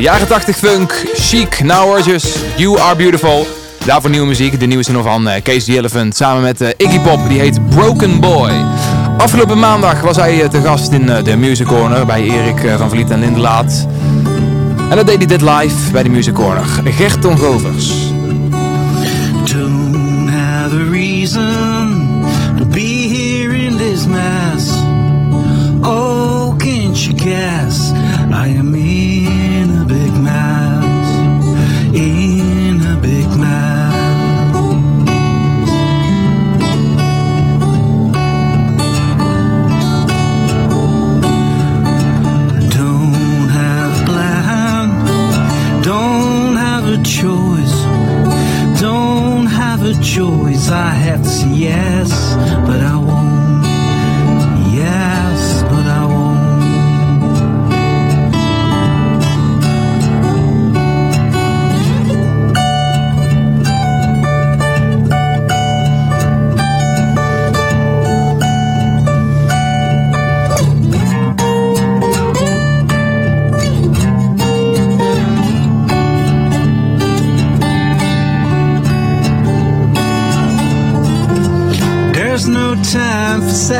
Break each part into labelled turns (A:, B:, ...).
A: Jaren 80 funk, chic, now gorgeous, you are beautiful. Daarvoor nieuwe muziek, de nieuwe single van Casey Elephant samen met uh, Iggy Pop, die heet Broken Boy. Afgelopen maandag was hij uh, te gast in de Music Corner bij Erik van Vliet en Lindelaat. En dat deed hij dit live bij de Music Corner. Gerton Govers.
B: Don't have reason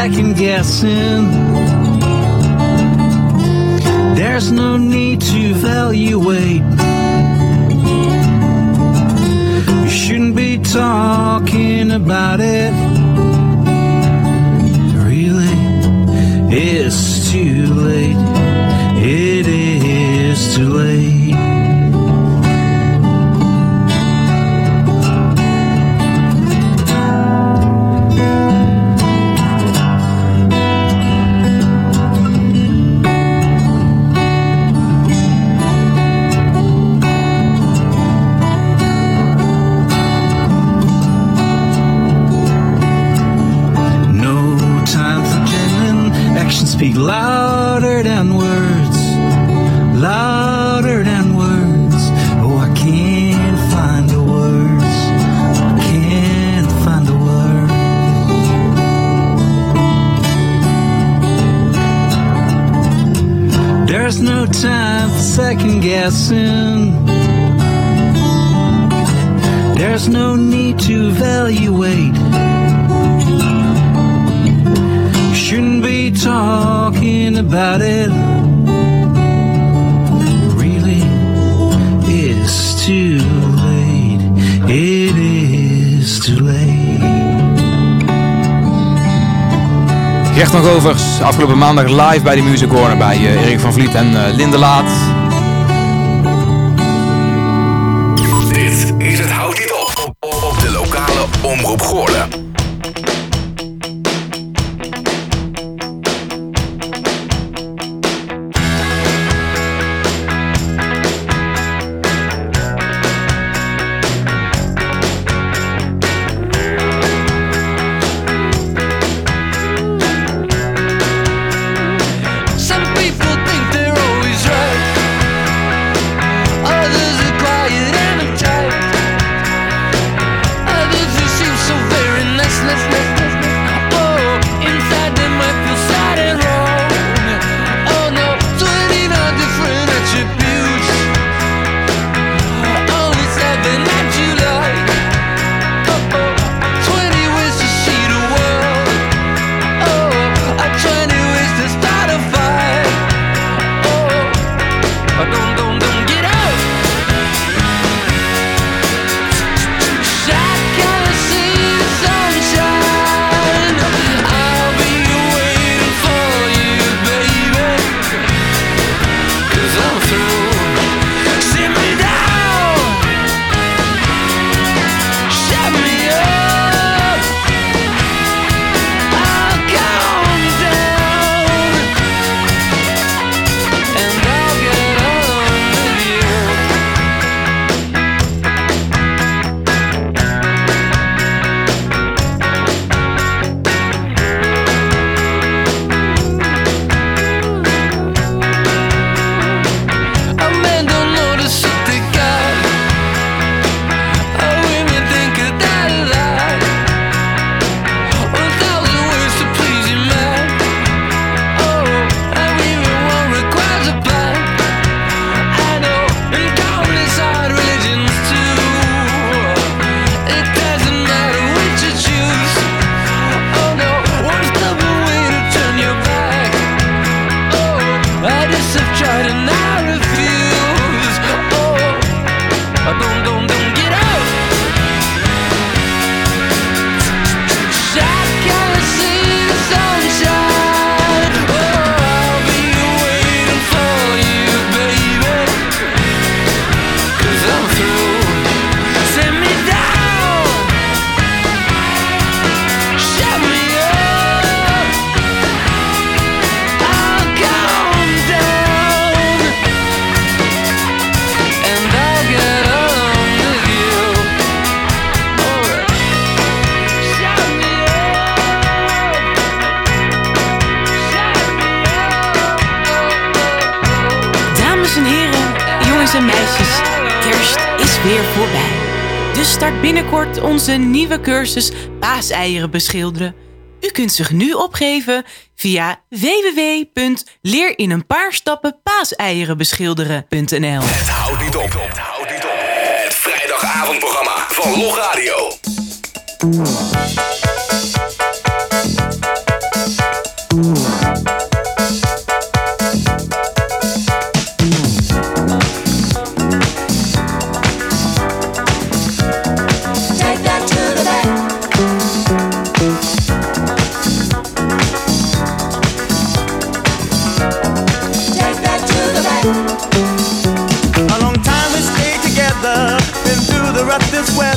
B: second guessing. There's no need to evaluate. Actions speak louder than words. Louder than words. Oh, I can't find the words. I Can't find the words. There's no time for second guessing. There's no need to evaluate. Talking about it. Really, it's too late. It is too late.
A: Gerton Govers, afgelopen maandag live bij de Music Corner bij uh, Erik van Vliet en uh, Linde Laat.
C: Binnenkort onze nieuwe cursus paaseieren beschilderen. U kunt zich nu opgeven via www.leerineenpaarstappen
D: Het houdt niet op. Het houdt niet op. Het vrijdagavondprogramma van Log Radio.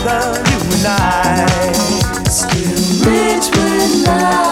E: Weather, you and I.
F: Still rich with love.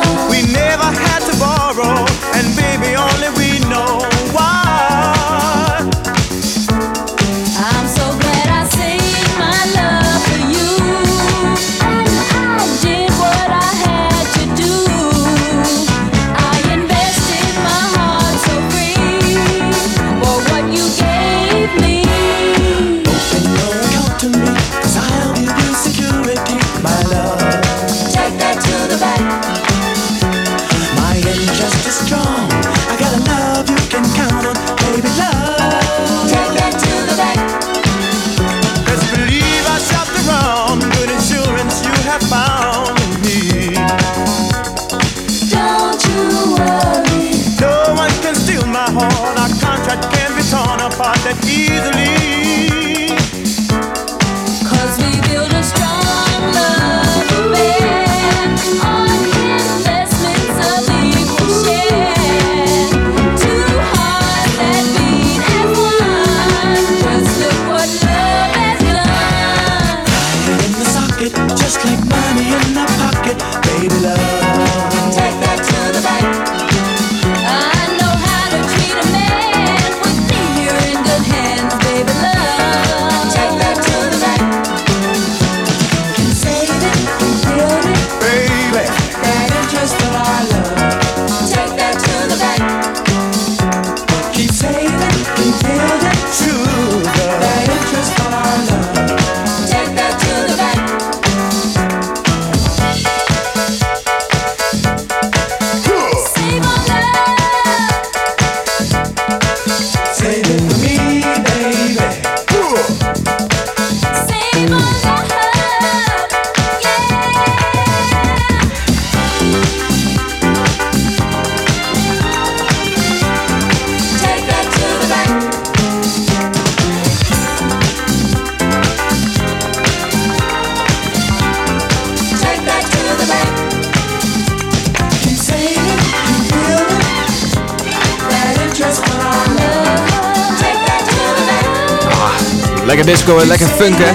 A: Lekker disco en lekker funk, hè?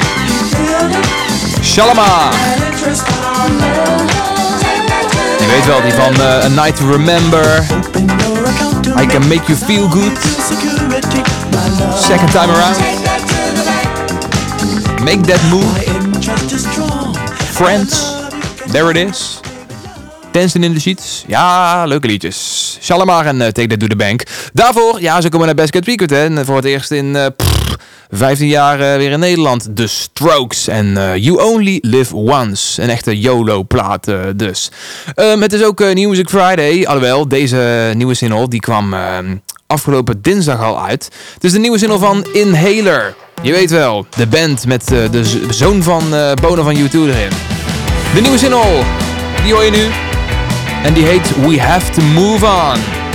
A: Shalama! Je weet wel, die van eh, A Night to Remember. I. Can Make You Feel Good. Second time around. Make That Move. Friends. There it is. Dancing in the Sheets. Ja, leuke liedjes. Shalimar en uh, Take That to the Bank. Daarvoor, ja, ze komen naar Cat Weekend. Hè. En voor het eerst in eh, 15 jaar eh, weer in Nederland. The Strokes en eh, You Only Live Once. Een echte YOLO-plaat eh, dus. Ehm, het is ook New Music Friday. Alhoewel, deze nieuwe single die kwam ehm, afgelopen dinsdag al uit. Het is de nieuwe single van Inhaler. Je weet wel, de band met de zoon van Bono van U2 erin. De nieuwe single, die hoor je nu. En die heet We Have to Move. On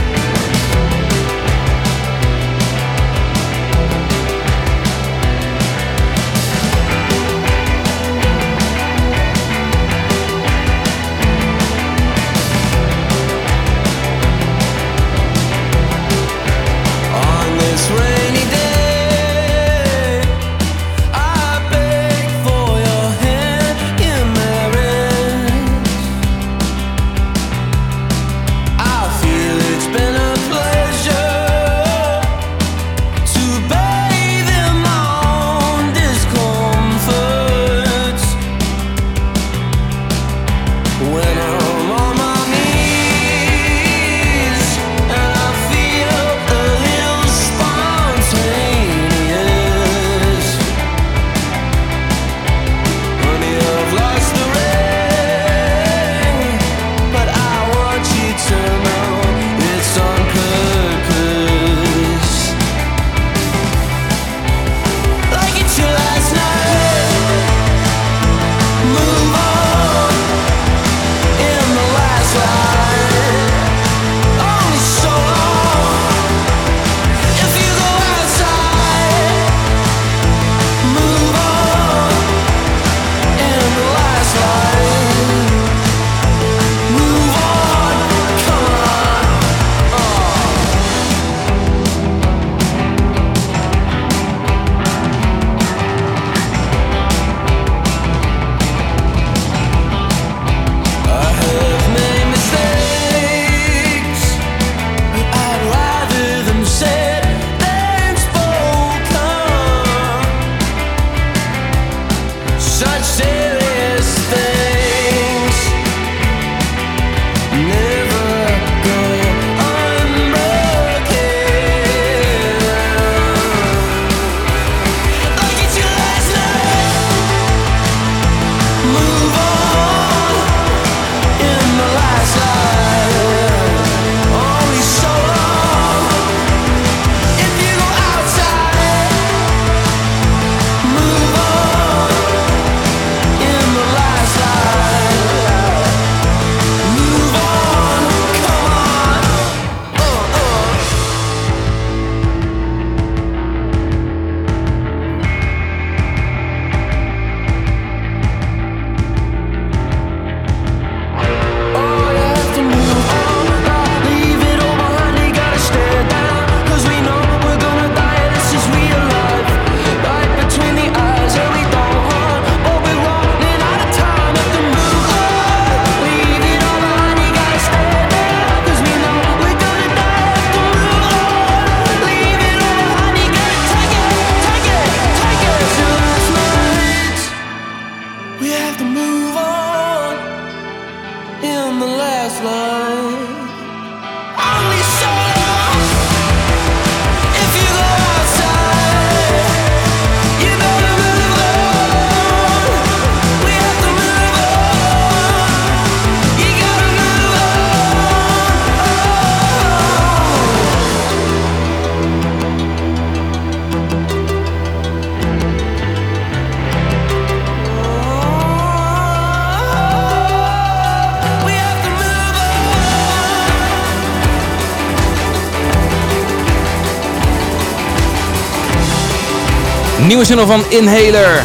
A: Nieuwe single van Inhaler.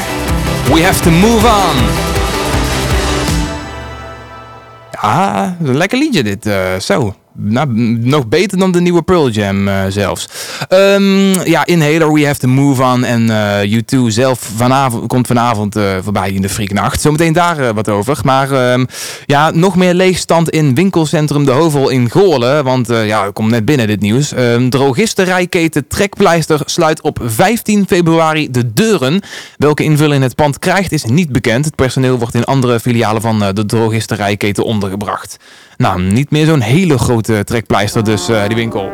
A: We have to move on. Ja, een lekker liedje dit. eh, zo. Nou, nog beter dan de nieuwe Pearl Jam eh, zelfs. Ehm, ja, Inhaler, We Have to Move On. En eh U2 zelf vanavond, komt vanavond eh, voorbij in de Frieknacht. Zometeen daar wat over. Maar ehm, ja, nog meer leegstand in winkelcentrum De Hovel in Goorlen. Want ja, ik kom net binnen dit nieuws. Ehm drogisterijketen Trekpleister sluit op 15 februari de deuren. Welke invulling het pand krijgt is niet bekend. Het personeel wordt in andere filialen van de drogisterijketen ondergebracht. Nou, niet meer zo'n hele grote trekpleister dus, eh, die winkel.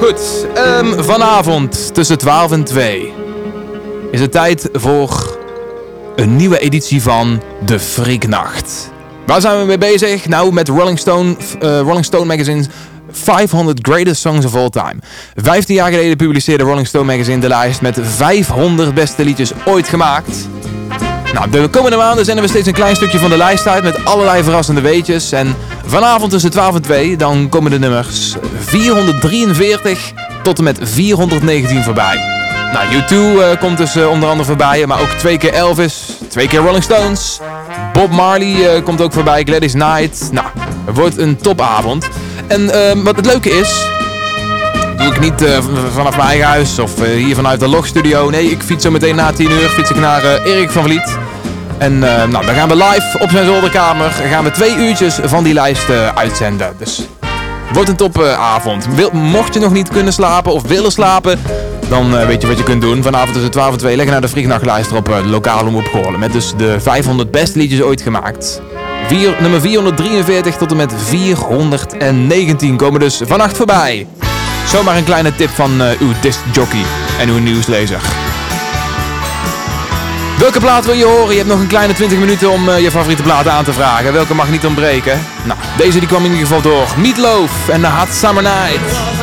A: Goed, ehm, vanavond tussen 12 en 2 is het tijd voor een nieuwe editie van De Freaknacht. Waar zijn we mee bezig? Nou, met Rolling Stone, eh, Rolling Stone Magazine's 500 Greatest Songs of All Time. 15 jaar geleden publiceerde Rolling Stone Magazine de lijst met 500 beste liedjes ooit gemaakt. Nou, de komende maanden zenden we steeds een klein stukje van de lijst uit met allerlei verrassende weetjes. En vanavond tussen 12 en 2, dan komen de nummers 443 tot en met 419 voorbij. Nou, U2 eh, komt dus eh, onder andere voorbij, maar ook twee keer Elvis, twee keer Rolling Stones. Bob Marley eh, komt ook voorbij, Gladys Knight. Nou, het wordt een topavond. En eh, wat het leuke is, doe ik niet eh, vanaf mijn eigen huis of eh, hier vanuit de logstudio. Nee, ik fiets zo meteen na 10 uur fiets ik naar eh, Erik van Vliet. En nou, dan gaan we live op zijn zolderkamer. gaan we twee uurtjes van die lijst uitzenden. Dus wordt een topavond. Mocht je nog niet kunnen slapen of willen slapen, dan weet je wat je kunt doen. Vanavond tussen 12 en 2 leggen naar de Frieknachtlijst op lokale omroep Goorlen. Met dus de 500 beste liedjes ooit gemaakt. Vier, nummer 443 tot en met 419 komen dus vannacht voorbij. Zomaar een kleine tip van eh, uw discjockey en uw nieuwslezer. Welke plaat wil je horen? Je hebt nog een kleine 20 minuten om eh, je favoriete plaat aan te vragen. Welke mag niet ontbreken? Nou, deze die kwam in ieder geval door. Meatloaf en The Hot Summer Night.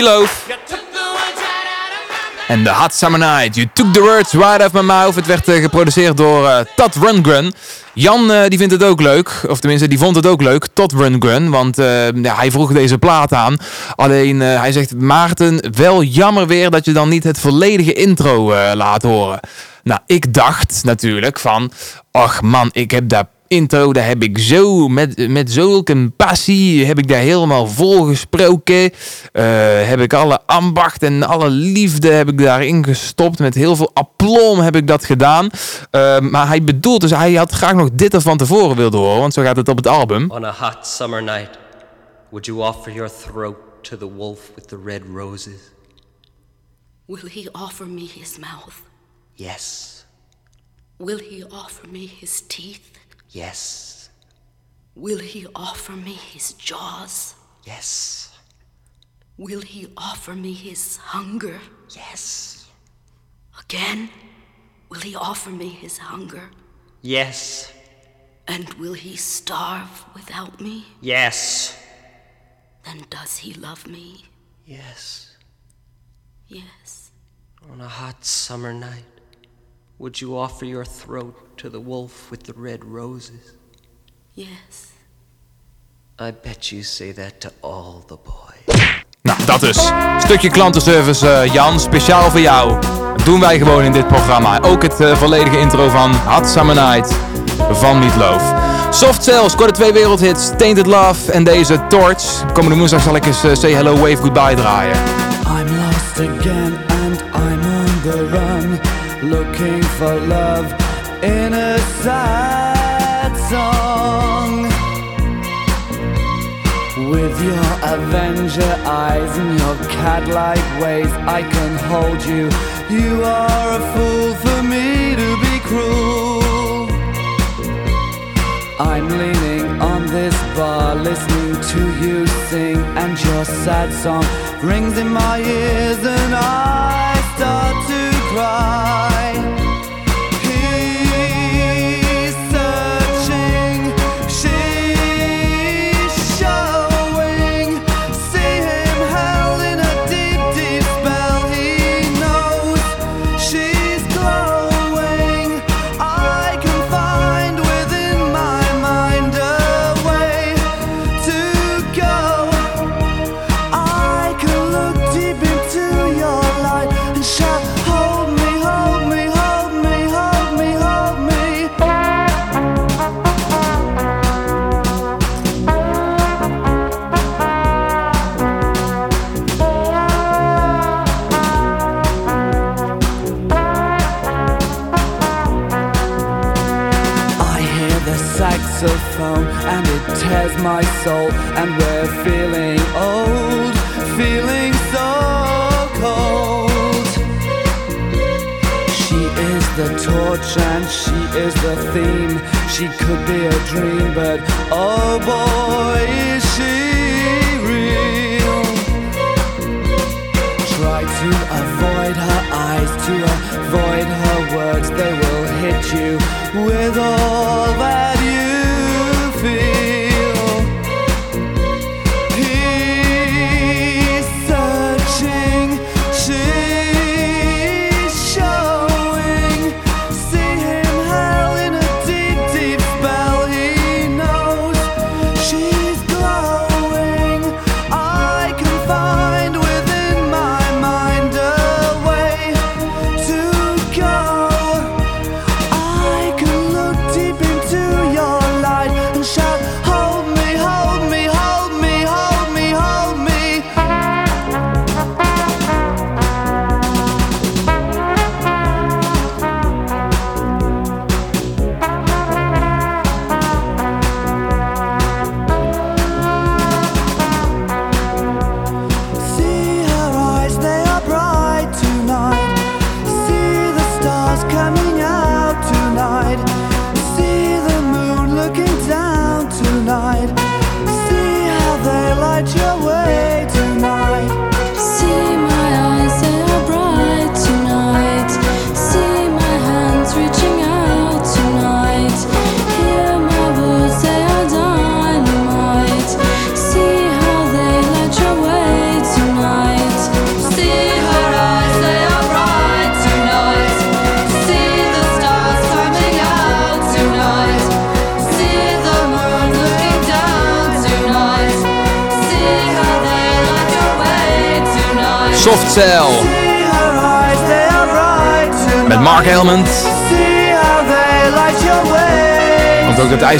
G: Mouth.
A: En The Hot Summer Night. You took the words right out of my mouth. Het werd eh, geproduceerd door eh Todd Rundgren. Jan eh, die vindt het ook leuk. Of tenminste, die vond het ook leuk. Todd Rundgren. Want ja, hij vroeg deze plaat aan. Alleen hij zegt, Maarten, wel jammer weer dat je dan niet het volledige intro laat horen. Nou, ik dacht natuurlijk van... Ach man, ik heb daar intro, daar heb ik zo, met, met zulke passie, heb ik daar helemaal vol gesproken. Eh, heb ik alle ambacht en alle liefde heb ik daarin gestopt. Met heel veel aplom heb ik dat gedaan. Eh, maar hij bedoelt dus, hij had graag nog dit er van tevoren willen horen, want zo gaat het op het album.
D: On a hot summer night, would you offer your throat to the wolf with the red roses?
H: Will he offer me his mouth?
D: Yes,
H: Will he offer me his teeth?
D: Yes,
H: Will he offer me his jaws?
D: yes,
H: Will he offer me his hunger?
D: yes,
H: Again? Will he offer me his hunger?
D: yes,
H: And will he starve without me?
D: yes,
H: Then does he love me?
D: yes.
H: Yes.
D: On a hot summer night, would you offer your throat to the wolf with the red roses?
H: Yes.
D: I bet you say that to all the boys.
A: Nou, dat dus. Stukje klantenservice, eh, Jan, speciaal voor jou. Dat doen wij gewoon in dit programma. Ook het eh, volledige intro van Hot Summer Night van Meatloaf. Soft Cell scoorde twee wereldhits, Tainted Love en deze Torch. Komende woensdag zal ik eens eh, Say Hello, Wave Goodbye draaien.
I: I'm lost again and I'm on the run, for love in a sad song. With your Avenger eyes and your cat-like ways, I can hold you. You are a fool for me to be cruel. I'm leaning on this bar, listening to you sing, and your sad song rings in my ears, and I start to cry. Saxophone and it tears my soul, and we're feeling old, feeling so cold. She is the torch and she is the theme. She could be a dream, but oh boy, is she real. Try to avoid her eyes, to avoid her words. They will hit you with all that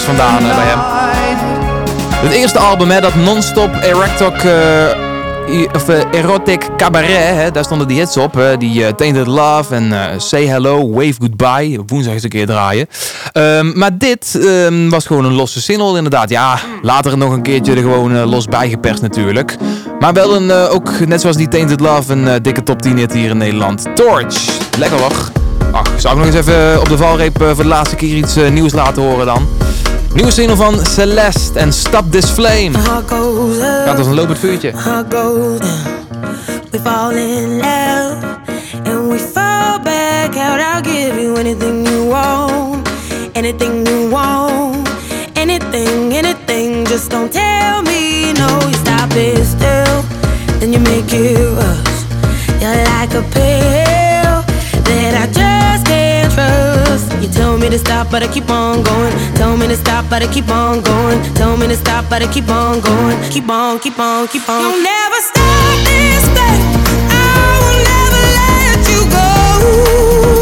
A: Vandaan eh, bij hem. Het eerste album, hè, dat non-stop Erectoc, eh, of, eh, Erotic Cabaret, hè, daar stonden die hits op. hè, die Tainted Love en Say Hello, Wave Goodbye. Woensdag eens een keer draaien. Ehm, maar dit ehm, was gewoon een losse single inderdaad. Ja, later nog een keertje er gewoon los bijgeperst natuurlijk. Maar wel een, ook net zoals die Tainted Love, een dikke top 10 hit hier in Nederland. Torch, lekker hoor. Ach, zou ik nog eens even op de valreep eh, voor de laatste keer iets eh, nieuws laten horen dan. Nieuwe single van Celeste en Stop This Flame. Gaat als een lopend vuurtje.
J: We fall in love and we fall back out. I'll give you anything you want, anything you want, anything, anything. Just don't tell me no. You stop it still, then you make it rush. You're like a pill me to stop, but I keep on going. Tell me to stop, but I keep on going. Tell me to stop, but I keep on going. Keep on, keep on, keep on. You'll never stop this thing. I will never let you go.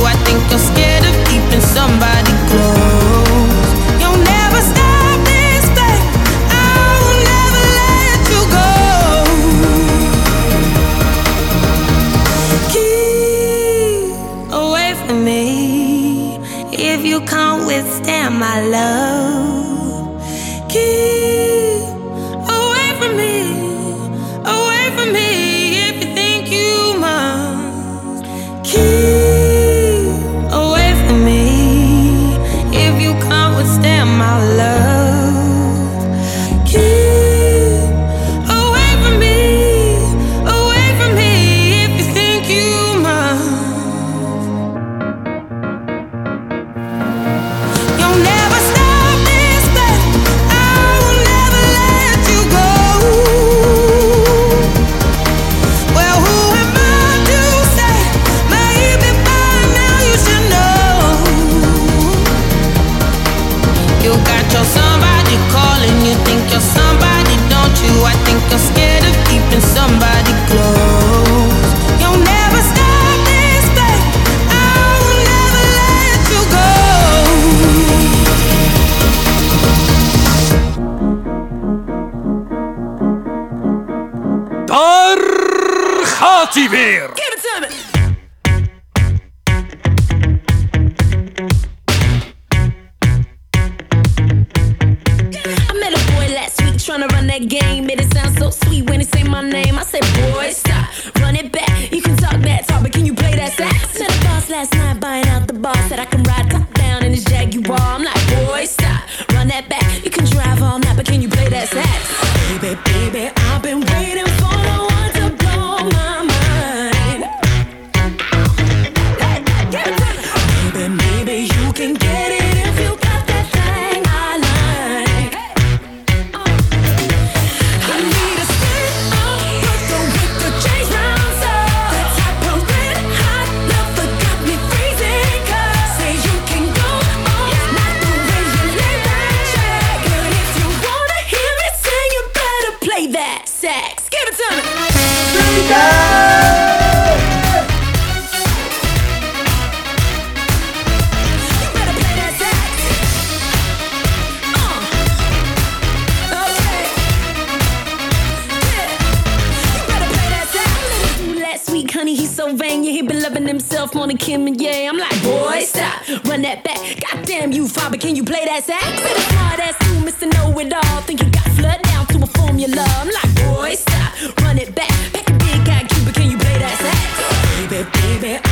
J: I think you're scared of keeping somebody
F: gaat Jax.
J: Give it to me.
I: Uh, honey, he's so vain. Yeah, he been
F: loving himself more than Kim and yeah. I'm like, boy, stop, run that back. Goddamn you, father, can you play that sax? Smart ass you, Mr. Know It All. Think you got flood down to a formula. I'm like, boy, stop, run it back. Pack a big guy, Cuba, can you play that sax? Baby, baby,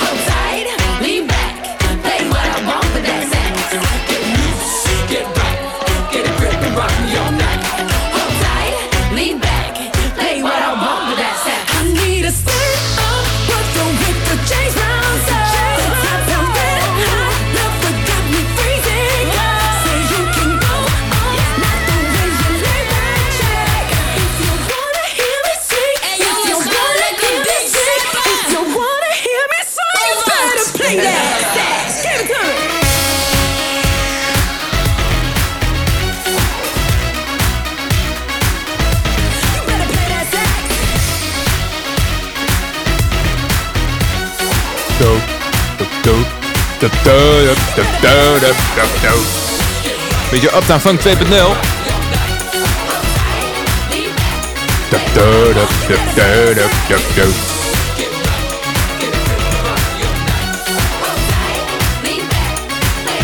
A: Beetje Uptown Funk 2.0.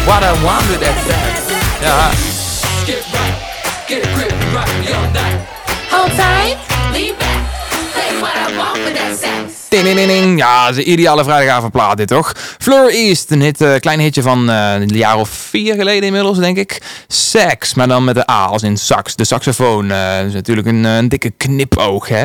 K: What I wanted at that. Yeah.
A: Get right,
F: get a grip, right, your night. Hold tight.
A: Ja, dat is een ideale vrijdagavondplaat dit, toch? Fleur East, een hit, eh, klein hitje van eh, een jaar of vier geleden inmiddels, denk ik. Sax, maar dan met de A als in sax. De saxofoon eh, is natuurlijk een, een dikke knipoog, hè?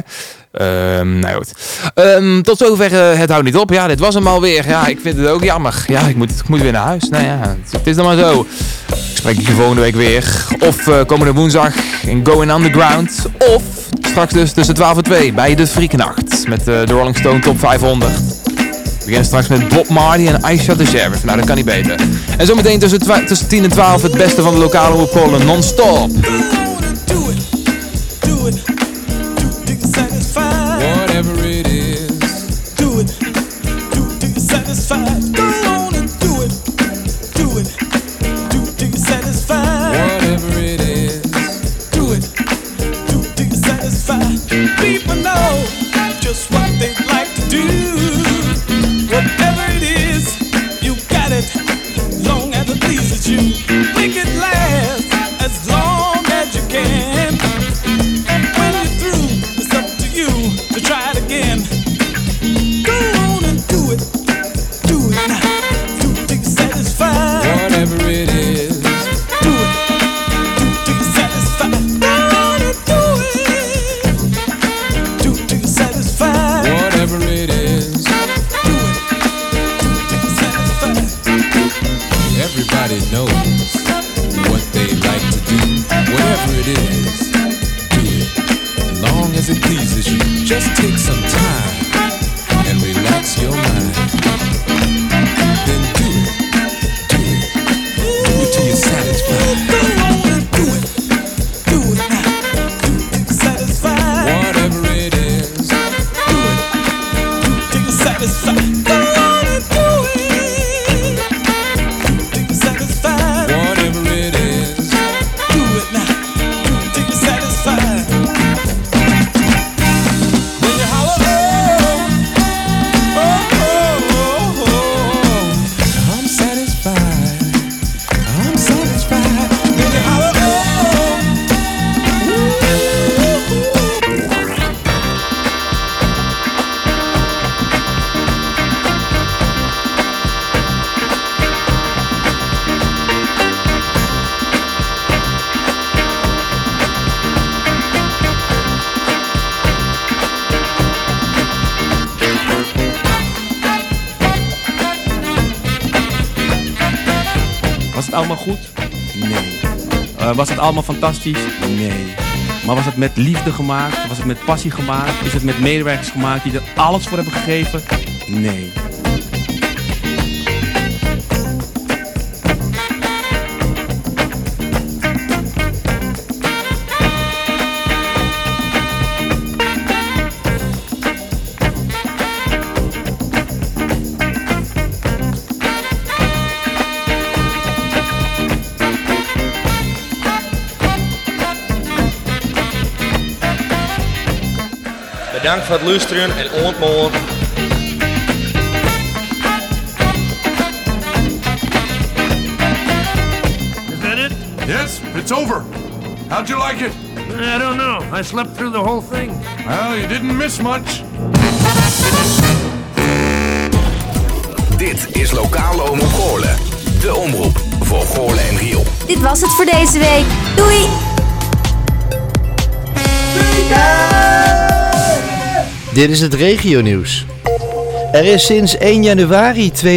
A: Ehm nou goed. Ehm, tot zover het houdt niet op. Ja, dit was hem alweer. Ja, ik vind het ook jammer. Ja, ik moet, ik moet weer naar huis. Nou ja, het, is dan maar zo. Ik spreek je volgende week weer. Of eh, komende woensdag in Going Underground. Of straks dus tussen 12 en 2 bij de Friekenacht. Met eh, de Rolling Stone Top 500. We beginnen straks met Bob Marley en I Shot the Sheriff. Nou, dat kan niet beter. En zometeen tussen, tussen 10 en 12 het beste van de lokale opkollen non-stop.
L: Some time and relax your mind.
M: Allemaal fantastisch? Nee. Maar was het met liefde gemaakt? Was het met passie gemaakt? Is het met medewerkers gemaakt die er alles voor hebben gegeven? Nee.
N: Bedankt voor het luisteren en ontmoet.
O: Is that it?
P: Yes, it's over. How'd you like it?
O: I don't know. I slept through the whole thing.
P: Well, you didn't miss much.
D: Dit is Lokale Omroep Goorlen. De omroep voor Goorlen en Riel.
Q: Dit was het voor deze week. Doei!
R: Dit is het regionieuws. Er is sinds 1 januari 2000